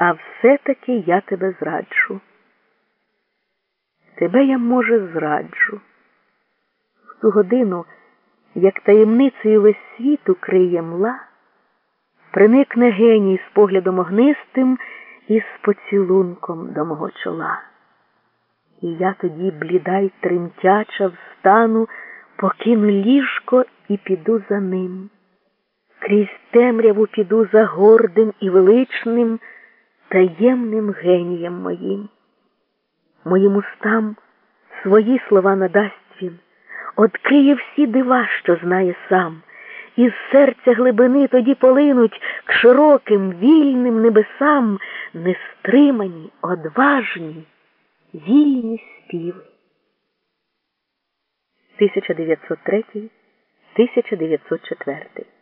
а все-таки я тебе зраджу. Тебе я, може, зраджу. В ту годину, як таємницею весь світ укриє мла, приникне геній з поглядом огнистим і з поцілунком до мого чола. І я тоді, бліда й тремтяча, встану, покину ліжко і піду за ним. Крізь темряву піду за гордим і величним, таємним генієм моїм. Моїм устам свої слова надасть він, Откриє всі дива, що знає сам, із серця глибини тоді полинуть к широким, вільним небесам нестримані, одважні, вільні співи. 1903 1904